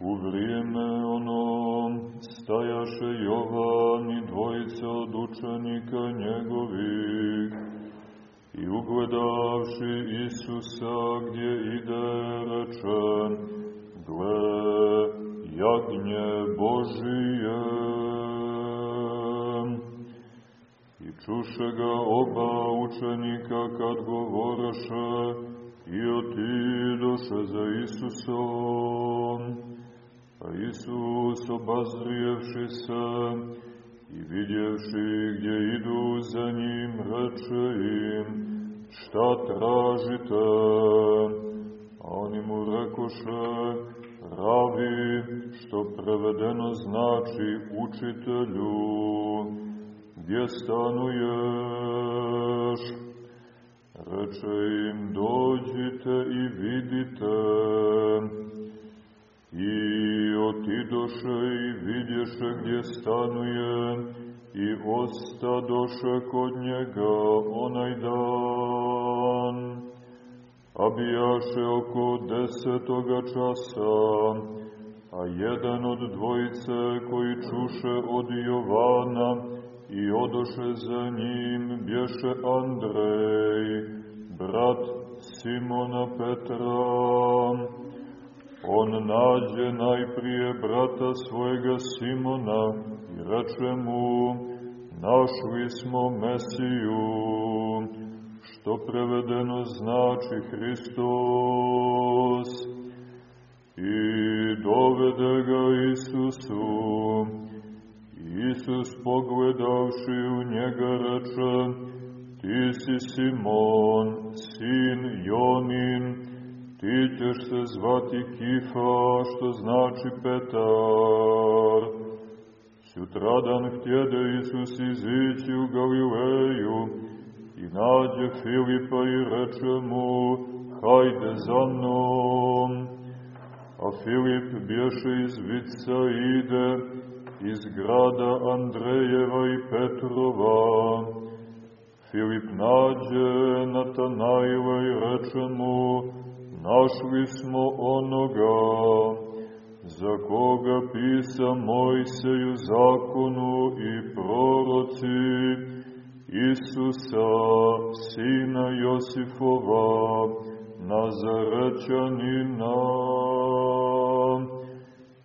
U vrijeme ono stajaše Jovan i dvojica od učenika njegovih i ugledavši Isusa gdje ide reče, gle, jagnje Božije. I čuše ga oba učenika kad govoraše i otidoše za Isusom. A Isus obazrijevši se i vidjevši gdje idu za njim, reče im, šta tražite? A oni mu rekoše, ravi, što prevedeno znači učitelju, gdje stanuješ? Reče im, dođite i vidite. I otidoše i vidješe gdje stanuje i ostadoše kod njega onaj dan. A bijaše oko desetoga časa, a jedan od dvojice koji čuše od Jovana i odoše za njim bješe Andrej, brat Simona Petra, On nađe najprije brata svojega Simona i reče mu, našli smo Mesiju, što prevedeno znači Hristos. I dovede ga Isusu. Isus pogledavši u njega reče, ti si Simon, sin Jonin, ti ćeš se zvati Kifa, što znači Petar. Sutradan htjede Isus izići u Galileju i nađe Filipa i reče mu, hajde za mnom. A Filip bješe iz vica ide iz grada Andrejeva i Petrova. Filip nađe Natanaila i reče mu, našli smo onoga za koga pisa Mojseju zakonu i proroci Isusa, sina Josifova, Nazarećanina.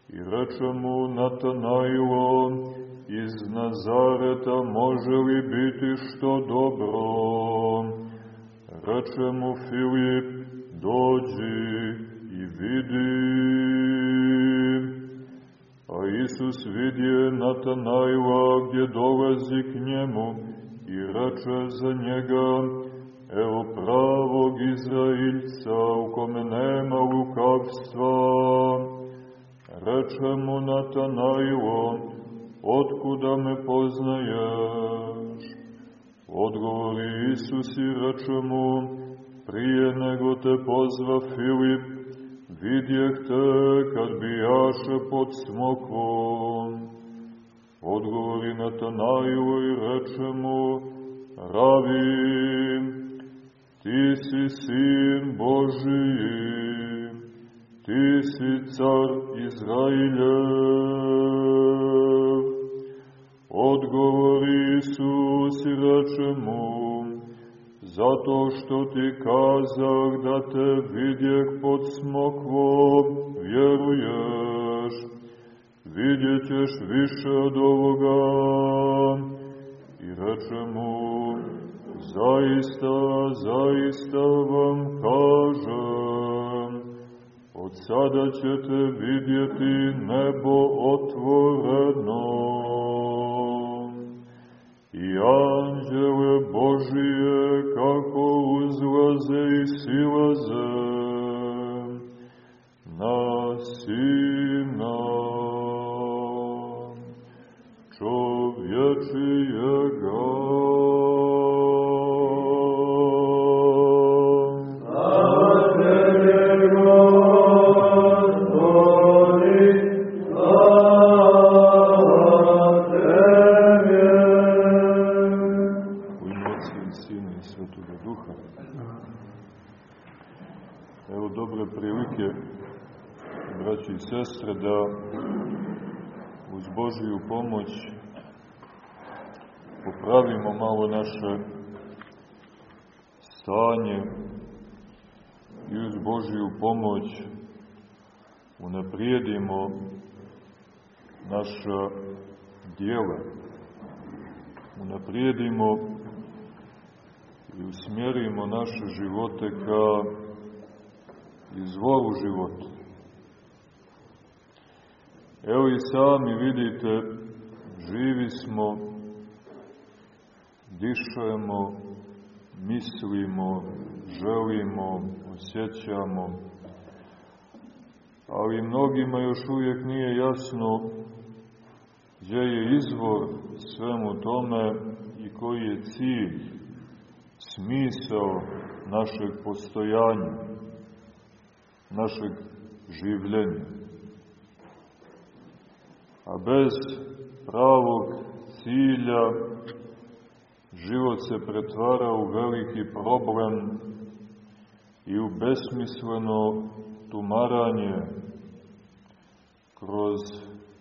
I reče mu Natanajlo, iz Nazareta može li biti što dobro? Reče mu Filip, dođi i vidi. A Isus vidje Natanajla gdje dolazi k njemu i reče za njega, evo pravog Izrailca u kome nema lukavstva. Reče mu Natanajlo, otkuda me poznaješ? Odgovori Isus i reče mu, prije nego te pozva Filip, vidjeh te kad bijaše pod smokvom. Odgovori Natanajlo i reče mu, Ravi, ti si sin Božiji, ti si car Izrailjev. Odgovori Isus i reče mu, zato što ti kazah da te vidjeh pod smokvom, vjeruješ, vidjet ćeš više od ovoga. I reče mu, zaista, zaista vam kažem, od sada ćete vidjeti nebo otvoreno i anđele Božije kako uzlaze i silaze na Sina čovječijega. Osjećamo, ali mnogima još uvijek nije jasno gdje je izvor svemu tome i koji je cilj, smisao našeg postojanja, našeg življenja. A bez pravog cilja život se pretvara u veliki problem i u besmisleno tumaranje kroz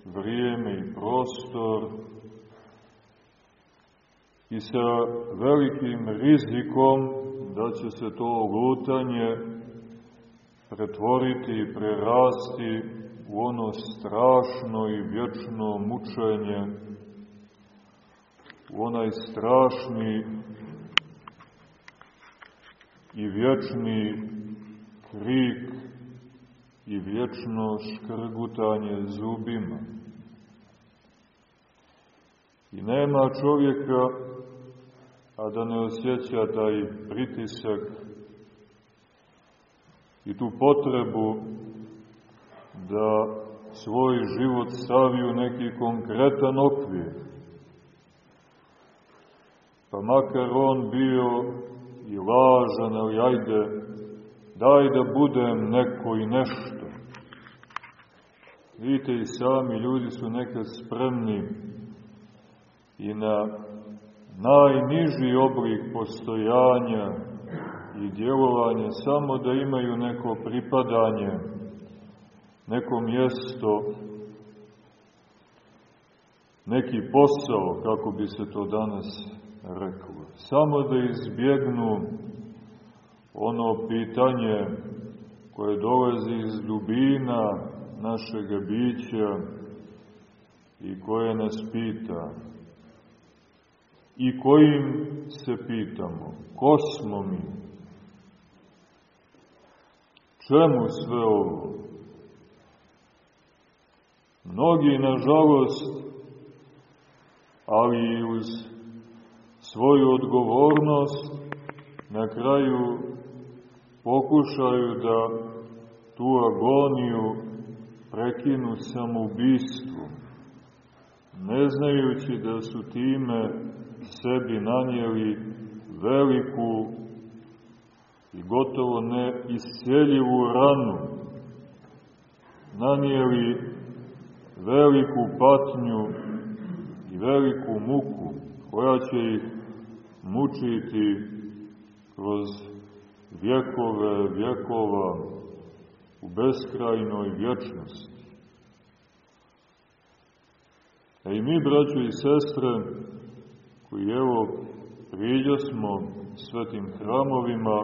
vrijeme i prostor i sa velikim rizikom da će se to lutanje pretvoriti i prerasti u ono strašno i vječno mučenje, u onaj strašni i vječni krik i vječno škrgutanje zubima. I nema čovjeka, a da ne osjeća taj pritisak i tu potrebu da svoj život stavi u neki konkretan okvir. Pa makar on bio i lažan, ali ajde, daj da budem neko i nešto. Vidite i sami, ljudi su nekad spremni i na najniži oblik postojanja i djelovanja, samo da imaju neko pripadanje, neko mjesto, neki posao, kako bi se to danas reklo. Samo da izbjegnu ono pitanje koje dolazi iz dubina našeg bića i koje nas pita i kojim se pitamo, ko smo mi? Čemu sve ovo? Mnogi, nažalost, ali i uz svoju odgovornost, na kraju pokušaju da tu agoniju prekinu samoubistvom, ne znajući da su time sebi nanijeli veliku i gotovo ne isceljivu ranu, nanijeli veliku patnju i veliku muku koja će ih mučiti kroz vjekove vjekova u beskrajnoj vječnosti. A i mi, braćo i sestre, koji evo priđa smo svetim hramovima,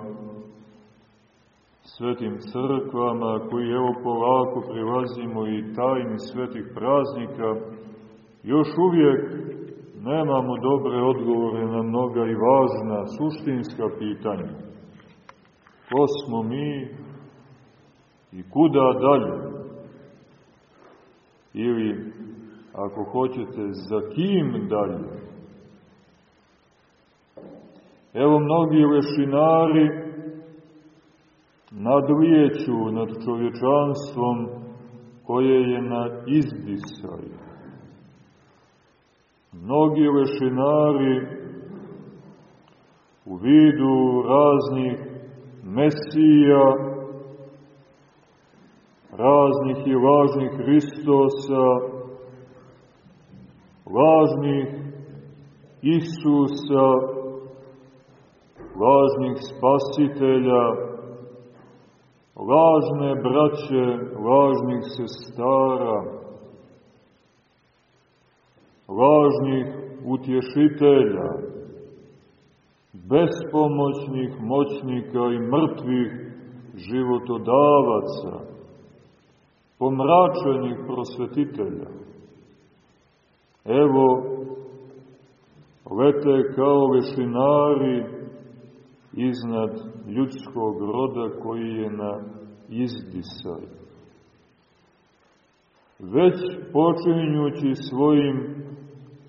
svetim crkvama, koji evo polako prilazimo i tajni svetih praznika, još uvijek nemamo dobre odgovore na mnoga i važna suštinska pitanja. Ko smo mi i kuda dalje? Ili, ako hoćete, za kim dalje? Evo mnogi lešinari nadlijeću nad čovječanstvom koje je na izdisaju. Mnogi lešinari u vidu raznih mesija, raznih i lažnih Hristosa, lažnih Isusa, lažnih spasitelja, lažne braće, lažnih sestara, lažnih utješitelja, bespomoćnih moćnika i mrtvih životodavaca, pomračenih prosvetitelja. Evo, lete kao lešinari iznad ljudskog roda koji je na izdisaj. Već počinjući svojim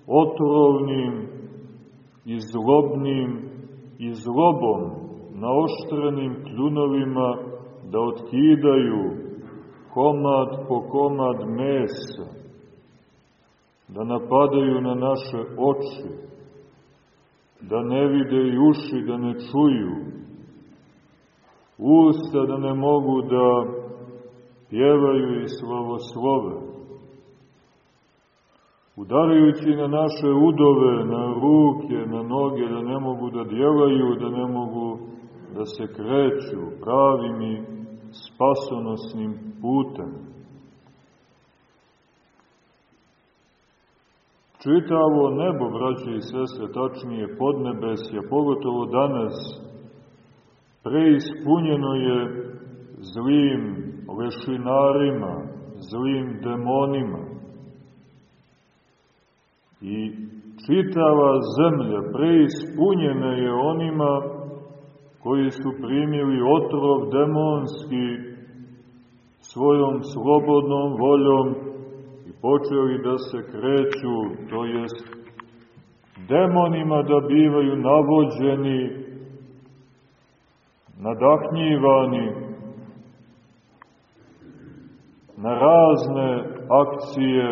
otrovnim i zlobnim i zlobom naoštrenim kljunovima da otkidaju komad po komad mesa, da napadaju na naše oči, da ne vide i uši, da ne čuju, usta da ne mogu da pjevaju i slavoslove, udarajući na naše udove, na ruke, na noge, da ne mogu da djelaju, da ne mogu da se kreću pravim i spasonosnim putem. Čitavo nebo, braće i sestre, tačnije podnebesja, pogotovo danas, preispunjeno je zlim lešinarima, zlim demonima. I čitava zemlja preispunjena je onima koji su primili otrov demonski svojom slobodnom voljom i počeli da se kreću, to jest demonima da bivaju navođeni, nadahnjivani na razne akcije,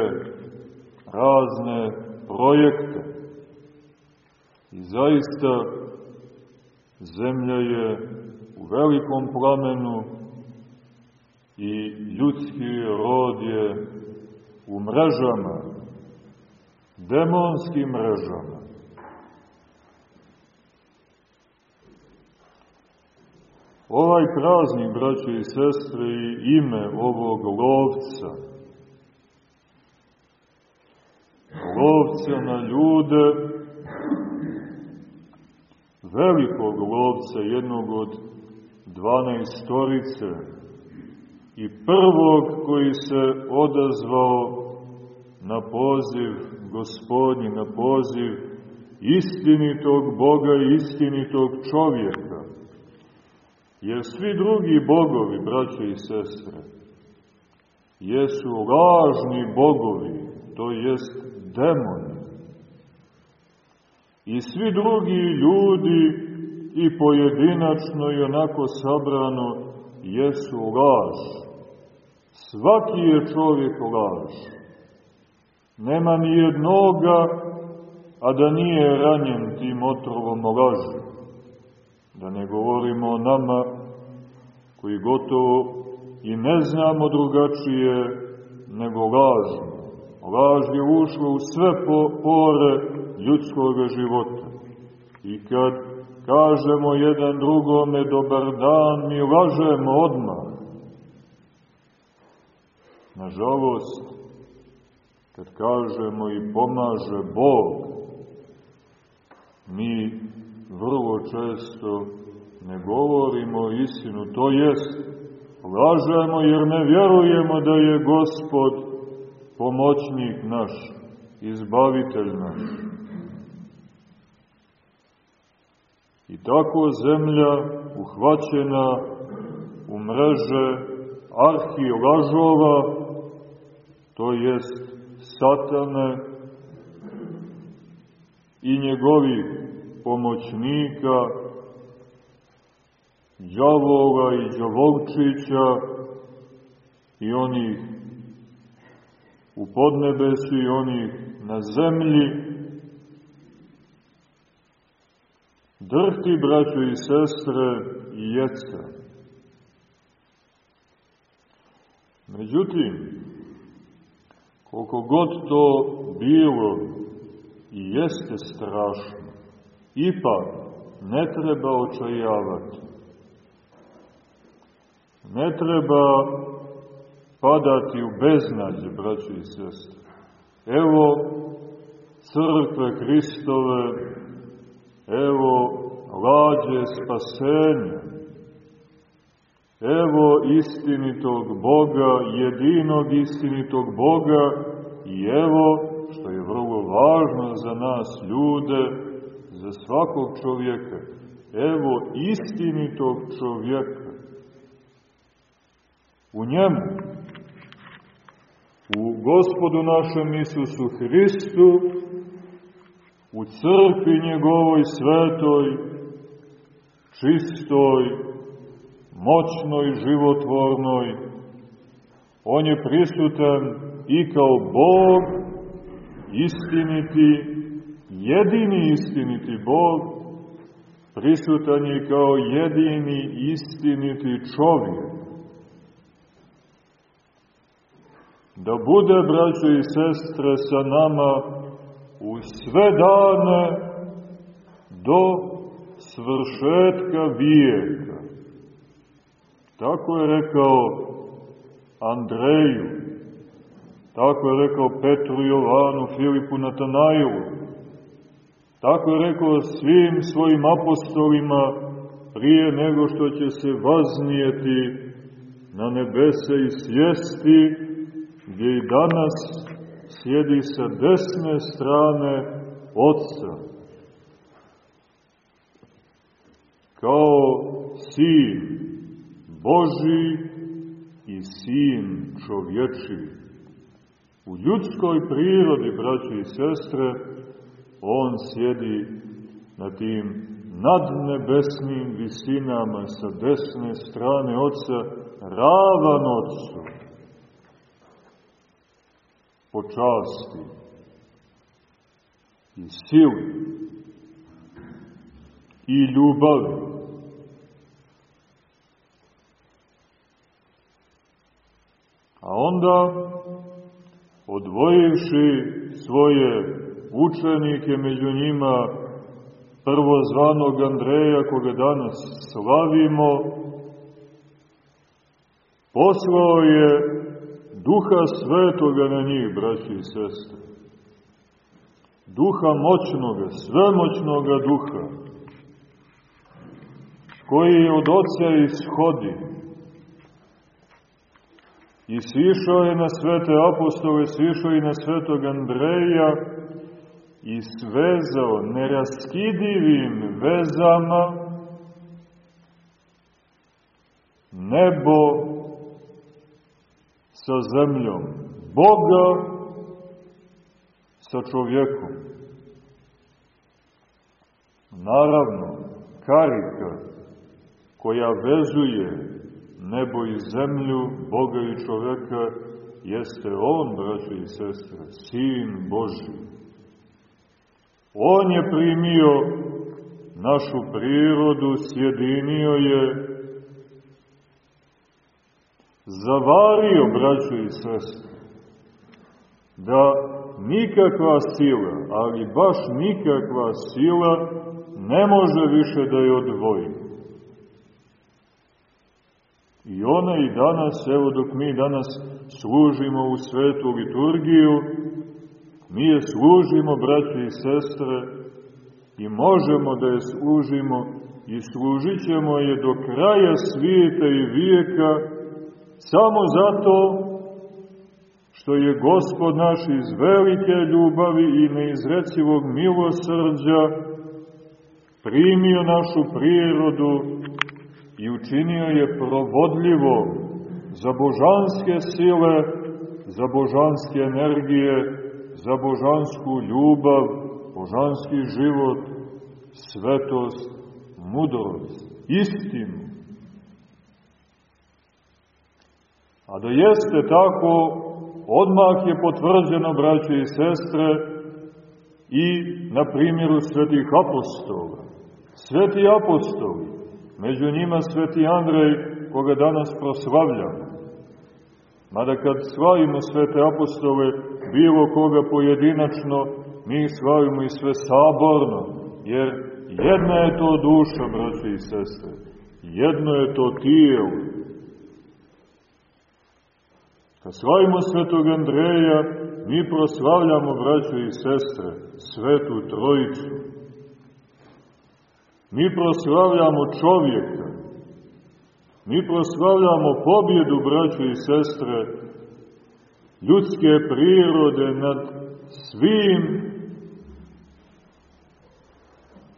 razne projekte. I zaista zemlja je u velikom plamenu i ljudski rod je u mrežama, demonskim mrežama. Ovaj praznik, braće i sestre, i ime ovog lovca, lovca na ljude, velikog lovca, jednog od dvanaestorice, i prvog koji se odazvao na poziv gospodnji, na poziv istinitog Boga i istinitog čovjeka. Jer svi drugi bogovi, braće i sestre, jesu lažni bogovi, to jest demoni. I svi drugi ljudi i pojedinačno i onako sabrano jesu laž. Svaki je čovjek laž. Nema ni jednoga, a da nije ranjen tim otrovom laži. Da ne govorimo o nama, koji gotovo i ne znamo drugačije nego lažno. Laž je ušla u sve pore ljudskog života. I kad kažemo jedan drugome dobar dan, mi lažemo odmah. Nažalost, kad kažemo i pomaže Bog, mi vrlo često ne govorimo istinu, to jest, lažemo jer ne vjerujemo da je Gospod pomoćnik naš, izbavitelj naš. I tako zemlja uhvaćena u mreže arhilažova, to jest satane i njegovih pomoćnika, džavoga i džavolčića i onih u podnebesu i onih na zemlji, drhti, braćo i sestre, i jeca. Međutim, koliko god to bilo i jeste strašno, ipak ne treba očajavati. Ne treba padati u beznađe, braći i sestre. Evo crkve Hristove, evo lađe spasenja, evo istinitog Boga, jedinog istinitog Boga i evo, što je vrlo važno za nas ljude, za svakog čovjeka, evo istinitog čovjeka. U njemu, u gospodu našem Isusu Hristu, u crkvi njegovoj svetoj, čistoj, moćnoj, životvornoj, on je prisutan i kao Bog, istiniti, jedini istiniti Bog, prisutan je kao jedini istiniti čovjek. Da bude, braćo i sestre, sa nama u sve dane do svršetka vijeka. Tako je rekao Andreju, tako je rekao Petru, Jovanu, Filipu, Natanailu, tako je rekao svim svojim apostolima prije nego što će se vaznijeti na nebese i sjesti, gdje i danas sjedi sa desne strane Otca. Kao sin Boži i sin čovječi. U ljudskoj prirodi, braći i sestre, on sjedi na tim nadnebesnim visinama sa desne strane Otca, ravan Otcu, po časti i sili i ljubavi. A onda, odvojivši svoje učenike među njima, prvozvanog Andreja, koga danas slavimo, poslao je duha svetoga na njih, braći i sestre. Duha moćnoga, svemoćnoga duha, koji od oca ishodi, I sišao je na svete apostole, sišao i na svetog Andreja i svezao neraskidivim vezama nebo sa zemljom, Boga sa čovjekom. Naravno, karika koja vezuje nebo i zemlju, Boga i čoveka, jeste On, braće i sestre, Sin Boži. On je primio našu prirodu, sjedinio je, zavario, braće i sestre, da nikakva sila, ali baš nikakva sila, ne može više da je odvoji. I ona i danas, evo dok mi danas služimo u svetu liturgiju, mi je služimo, braći i sestre, i možemo da je služimo i služit ćemo je do kraja svijeta i vijeka, samo zato što je Gospod naš iz velike ljubavi i neizrecivog milosrđa primio našu prirodu i učinio je provodljivo za božanske sile, za božanske energije, za božansku ljubav, božanski život, svetost, mudrost, istinu. A da jeste tako, odmah je potvrđeno, braće i sestre, i na primjeru svetih apostola. Sveti apostoli, među njima sveti Andrej, koga danas proslavljamo. Mada kad slavimo svete apostole, bilo koga pojedinačno, mi slavimo i sve saborno, jer jedna je to duša, braće i sestre, jedno je to tijelo, Kad slavimo svetog Andreja, mi proslavljamo, braćo i sestre, svetu trojicu. Mi proslavljamo čovjeka. Mi proslavljamo pobjedu, braćo i sestre, ljudske prirode nad svim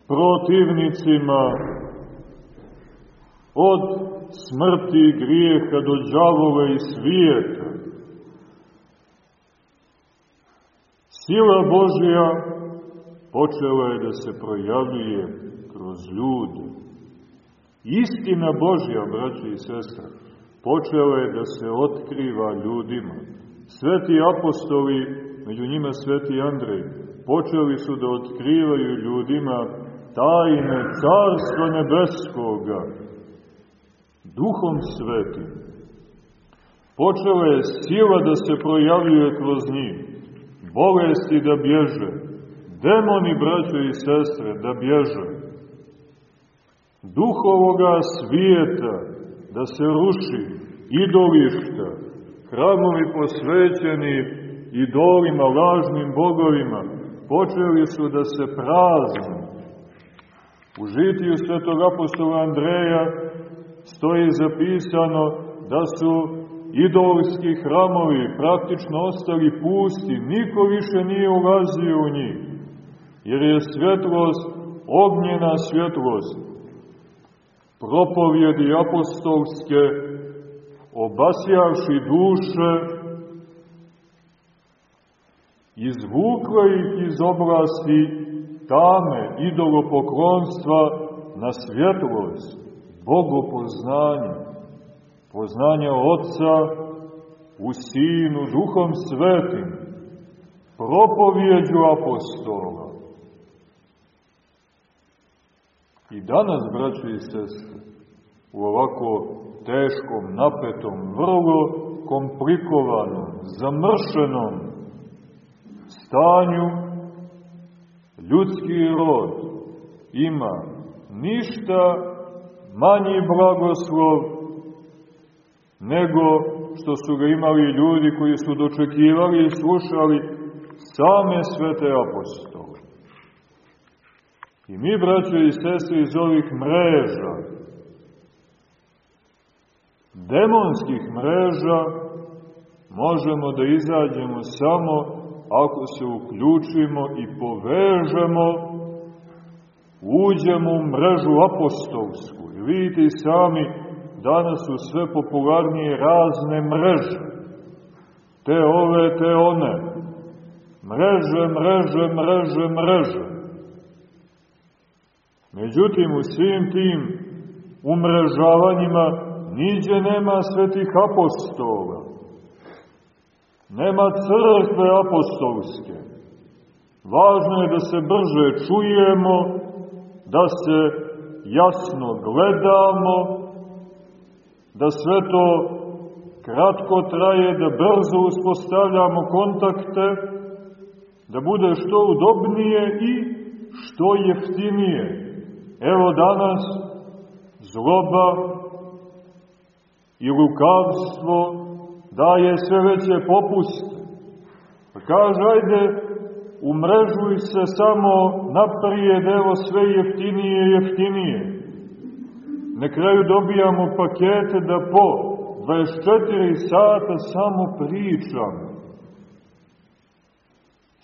protivnicima od smrti i grijeha do džavove i svijeta. Sila Božja počela je da se projavljuje kroz ljude. Istina Božja, braći i sestre, počela je da se otkriva ljudima. Sveti apostoli, među njima sveti Andrej, počeli su da otkrivaju ljudima tajne Carstva Nebeskoga, Duhom Svetim. Počela je sila da se projavljuje kroz njih, bolesti da bježe, demoni, braćo i sestre, da bježe, duh ovoga svijeta da se ruši, idolišta, hramovi posvećeni idolima, lažnim bogovima, počeli su da se prazne. U žitiju svetog apostola Andreja stoji zapisano da su idolski hramovi praktično ostali pusti, niko više nije ulazio u njih, jer je svjetlost, ognjena svjetlost, propovjedi apostolske, obasjavši duše, izvukla ih iz oblasti tame idolopoklonstva na svjetlost, bogopoznanje, poznanje Otca u Sinu, Duhom Svetim, propovjeđu apostola. I danas, braćo i sestre, u ovako teškom, napetom, vrlo komplikovanom, zamršenom stanju, ljudski rod ima ništa manji blagoslov nego što su ga imali ljudi koji su dočekivali i slušali same svete apostole. I mi, braćo i sestre, iz ovih mreža, demonskih mreža, možemo da izađemo samo ako se uključimo i povežemo, uđemo u mrežu apostolsku. I vidite sami, danas su sve popularnije razne mreže. Te ove, te one. Mreže, mreže, mreže, mreže. Međutim, u svim tim umrežavanjima niđe nema svetih apostola. Nema crkve apostolske. Važno je da se brže čujemo, da se jasno gledamo, da sve to kratko traje, da brzo uspostavljamo kontakte, da bude što udobnije i što jeftinije. Evo danas zloba i lukavstvo daje sve veće popuste. Pa kaže, ajde, umrežuj se samo naprijed, evo sve jeftinije jeftinije. Na kraju dobijamo pakete da po 24 sata samo pričam.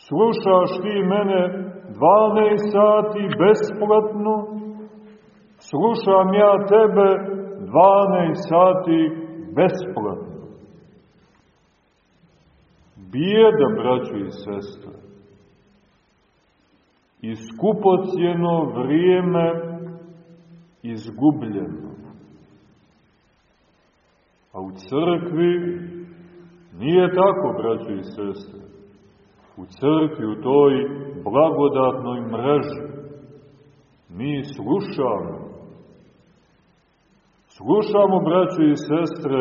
Slušaš ti mene 12 sati besplatno, slušam ja tebe 12 sati besplatno. Bijeda, braćo i sestre, i skupocijeno vrijeme izgubljeno. A u crkvi nije tako, braćo i sestre. U crkvi, u toj blagodatnoj mreži, mi slušamo. Slušamo, braćo i sestre,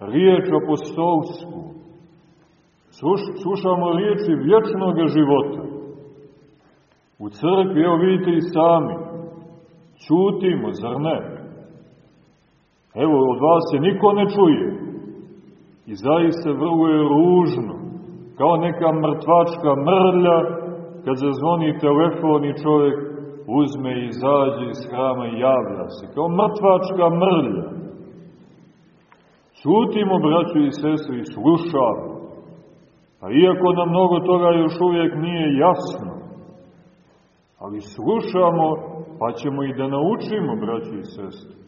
riječ apostolsku. Sluš, slušamo riječi vječnog života. U crkvi, evo vidite i sami, čutimo, zar ne? Evo, od vas se niko ne čuje. I zaista vrlo je ružno, kao neka mrtvačka mrlja, kad zazvoni telefon i čovjek uzme i izađe iz hrama i javlja se, kao mrtvačka mrlja. Čutimo, braću i sestri, i slušamo. A iako nam mnogo toga još uvijek nije jasno, ali slušamo, pa ćemo i da naučimo, braću i sestri.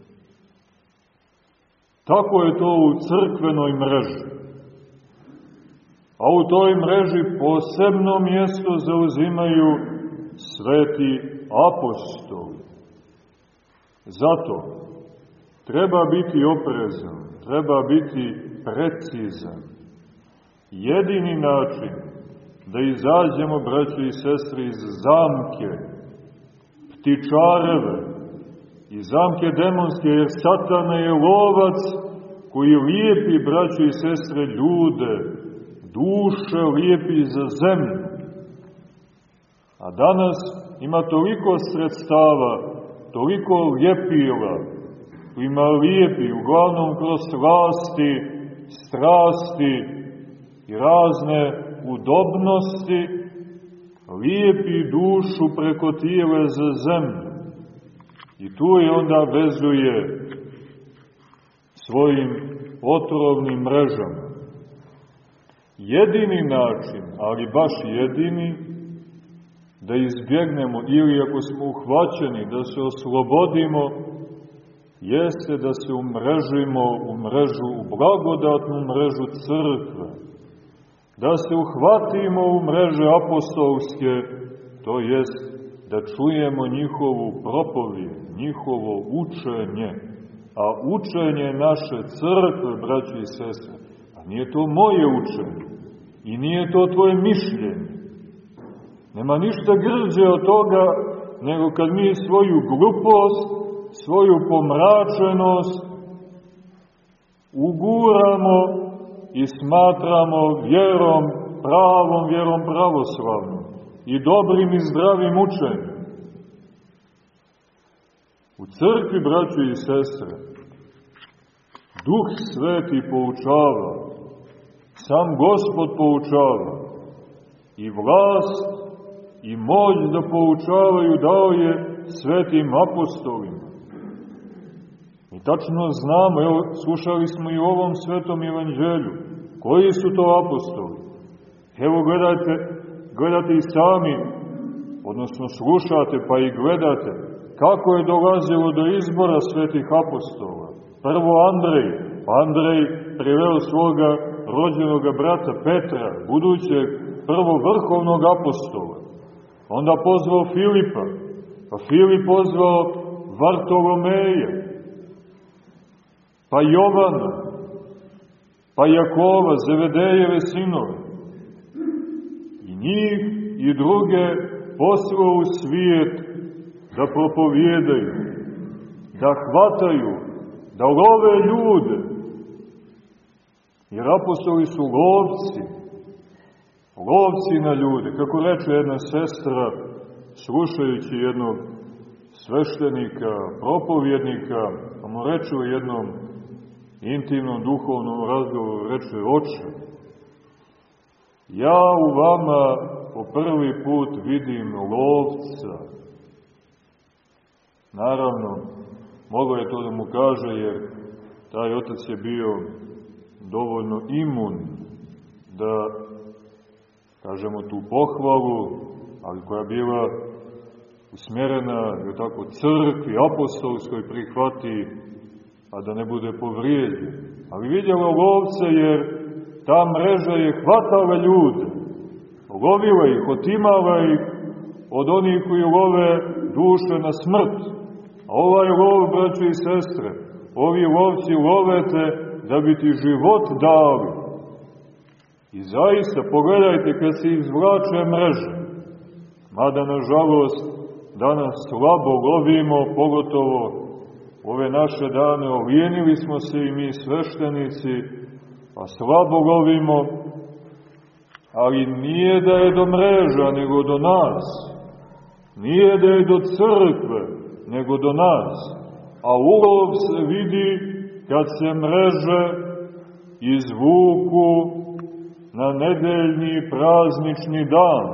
Tako je to u crkvenoj mreži. A u toj mreži posebno mjesto zauzimaju sveti apostoli. Zato treba biti oprezan, treba biti precizan. Jedini način da izađemo, braći i sestre, iz zamke, ptičareve, iz zamke demonske, jer satana je lovac koji lijepi, braći i sestre, ljude, duše lijepi za zemlju. A danas ima toliko sredstava, toliko ljepila, ima lijepi, uglavnom kroz slasti, strasti i razne udobnosti, lijepi dušu preko tijele za zemlju. I tu je onda vezuje svojim otrovnim mrežama. Jedini način, ali baš jedini, da izbjegnemo ili ako smo uhvaćeni, da se oslobodimo, jeste da se umrežimo u mrežu, u blagodatnu mrežu crkve, da se uhvatimo u mreže apostolske, to jest da čujemo njihovu propovijed, njihovo učenje, a učenje naše crkve, braći i sestre, a nije to moje učenje i nije to tvoje mišljenje. Nema ništa grđe od toga nego kad mi svoju glupost, svoju pomračenost uguramo i smatramo vjerom, pravom vjerom pravoslavnom i dobrim i zdravim učenjem. U crkvi, braćo i sestre, Duh Sveti poučava, sam Gospod poučava i vlast i moć da poučavaju dao je svetim apostolima. I tačno znamo, evo, slušali smo i u ovom svetom evanđelju, koji su to apostoli. Evo gledajte, gledate i sami, odnosno slušate pa i gledate, kako je dolazilo do izbora svetih apostola. Prvo Andrej, pa Andrej priveo svoga rođenog brata Petra, budućeg prvo vrhovnog apostola. Onda pozvao Filipa, pa Filip pozvao Vartolomeja, pa Jovana, pa Jakova, Zevedejeve sinove. I njih i druge poslao u svijet da propovijedaju, da hvataju, da love ljude. Jer apostoli su lovci, lovci na ljude. Kako reče jedna sestra, slušajući jednog sveštenika, propovjednika, pa mu reče u jednom intimnom duhovnom razgovoru, reče, oče, ja u vama po prvi put vidim lovca. Naravno, mogao je to da mu kaže, jer taj otac je bio dovoljno imun da, kažemo, tu pohvalu, ali koja bila usmjerena, je tako, crkvi apostolskoj prihvati, a da ne bude povrijeđen. Ali vidjela lovce jer ta mreža je hvatala ljude, lovila ih, otimala ih od onih koji love duše na smrt. A ovaj lov, braćo i sestre, ovi lovci lovete da bi ti život dali. I zaista, pogledajte kad se izvlače mreže, mada nažalost danas slabo lovimo, pogotovo ove naše dane, ovijenili smo se i mi sveštenici, pa slabo lovimo, ali nije da je do mreža, nego do nas. Nije da je do crkve, nego do nas. A ulov se vidi kad se mreže izvuku na nedeljni praznični dan.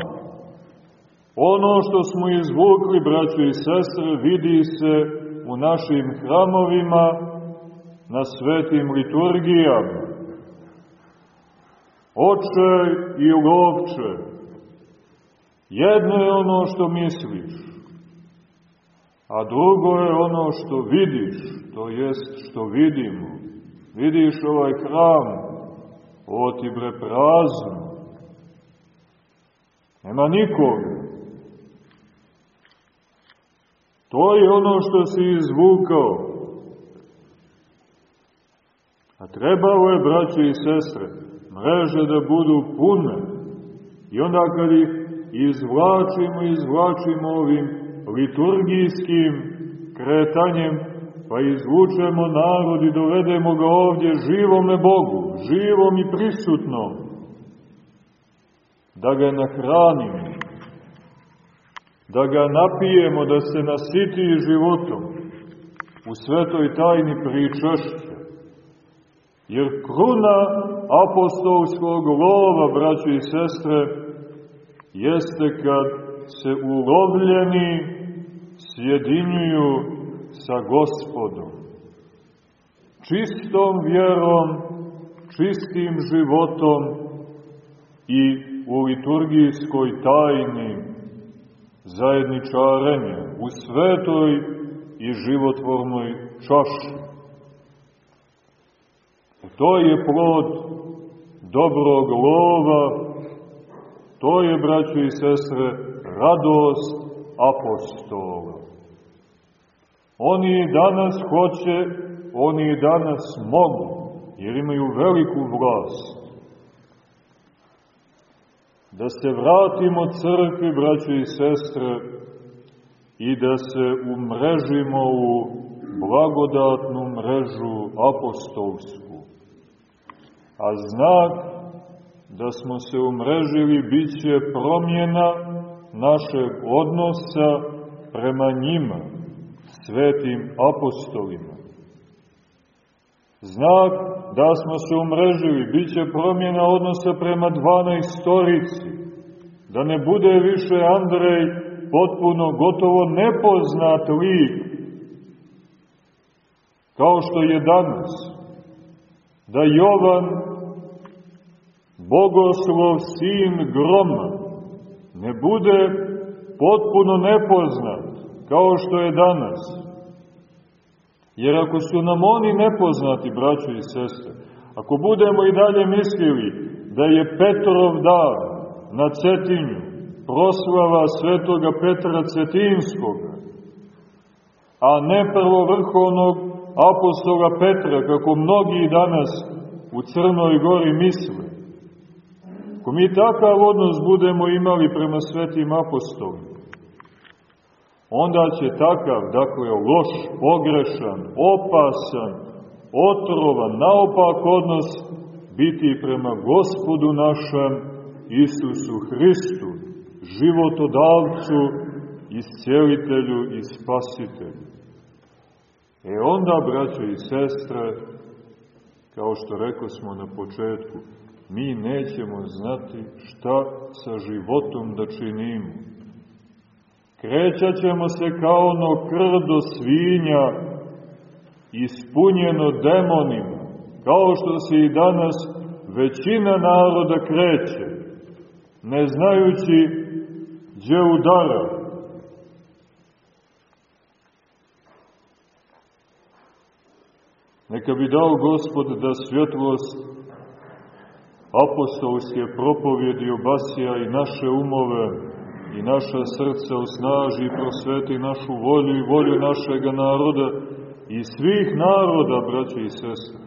Ono što smo izvukli, braćo i sestre, vidi se u našim hramovima, na svetim liturgijama. Oče i lovče, jedno je ono što misliš, a drugo je ono što vidiš, to jest što vidimo. Vidiš ovaj hram, ovo ti bre prazno. Nema nikoga. To je ono što si izvukao. A trebalo je, braće i sestre, mreže da budu pune. I onda kad ih izvlačimo, izvlačimo ovim liturgijskim kretanjem, pa izvučemo narod i dovedemo ga ovdje živome Bogu, živom i prisutnom, da ga nahranimo, da ga napijemo, da se nasiti životom u svetoj tajni pričašća. Jer kruna apostolskog lova, braći i sestre, jeste kad se ulovljeni sjedinjuju sa gospodom. Čistom vjerom, čistim životom i u liturgijskoj tajni zajedničarenja, u svetoj i životvornoj čaši. To je plod dobrog lova, to je, braćo i sestre, radost apostola. Oni danas hoće, oni danas mogu, jer imaju veliku vlast da se vratimo crkvi, braće i sestre, i da se umrežimo u blagodatnu mrežu apostolsku. A znak da smo se umrežili bit će promjena našeg odnosa prema njima, svetim apostolima. Znak da smo se umrežili, bit će promjena odnosa prema 12 storici, da ne bude više Andrej potpuno gotovo nepoznat lik, kao što je danas, da Jovan, bogoslov sin groma, ne bude potpuno nepoznat, kao što je danas, Jer ako su nam oni nepoznati, braćo i sestre, ako budemo i dalje mislili da je Petrov dar na Cetinju proslava svetoga Petra Cetinskoga, a ne prvovrhovnog apostola Petra, kako mnogi danas u Crnoj gori misle, ako mi takav odnos budemo imali prema svetim apostolima, onda će takav, dakle, loš, pogrešan, opasan, otrovan, naopak odnos biti prema gospodu našem Isusu Hristu, životodavcu, iscijelitelju i spasitelju. E onda, braćo i sestre, kao što rekao smo na početku, mi nećemo znati šta sa životom da činimo Krećat ćemo se kao ono krdo svinja, ispunjeno demonima, kao što se i danas većina naroda kreće, ne znajući gdje udara. Neka bi dao Gospod da svjetlost apostolske propovjedi obasija i naše umove, i naša srca osnaži i prosveti našu volju i volju našega naroda i svih naroda, braće i sestre.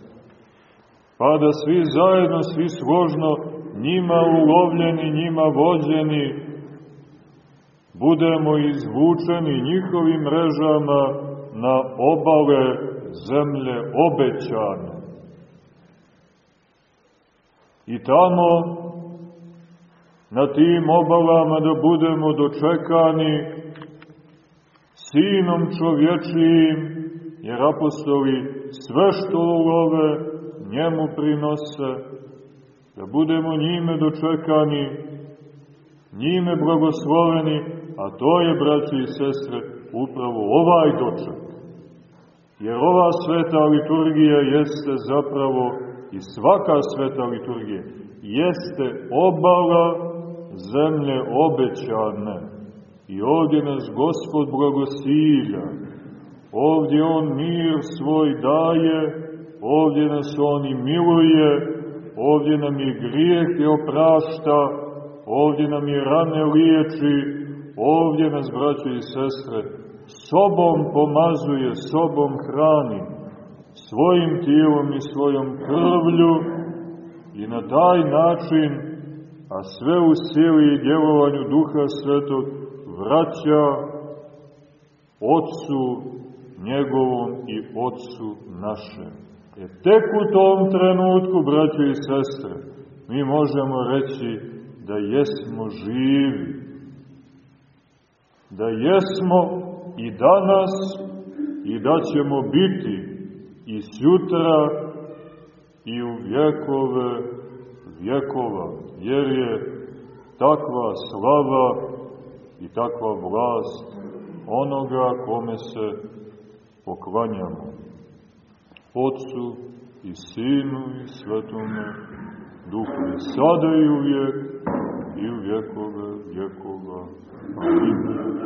Pa da svi zajedno, svi složno, njima ulovljeni, njima vođeni, budemo izvučeni njihovim mrežama na obale zemlje obećane. I tamo na tim obalama da budemo dočekani sinom čovječijim, jer apostoli sve što ulove njemu prinose, da budemo njime dočekani, njime blagosloveni, a to je, braći i sestre, upravo ovaj doček. Jer ova sveta liturgija jeste zapravo i svaka sveta liturgija jeste obala zemlje obećane. I ovdje nas Gospod blagosilja, ovdje On mir svoj daje, ovdje nas On i miluje, ovdje nam je grijeh i oprašta, ovdje nam je rane liječi, ovdje nas, braće i sestre, sobom pomazuje, sobom hrani, svojim tijelom i svojom krvlju i na taj način, a sve u sili i djelovanju Duha Svetog, vraća Otcu njegovom i Otcu našem. E tek u tom trenutku, braćo i sestre, mi možemo reći da jesmo živi, da jesmo i danas i da ćemo biti i sutra i u vjekove vjekova, jer je takva slava i takva vlast onoga kome se poklanjamo. Otcu i Sinu i Svetome Duhu i sada i uvijek i u vjekove vjekova. Amin.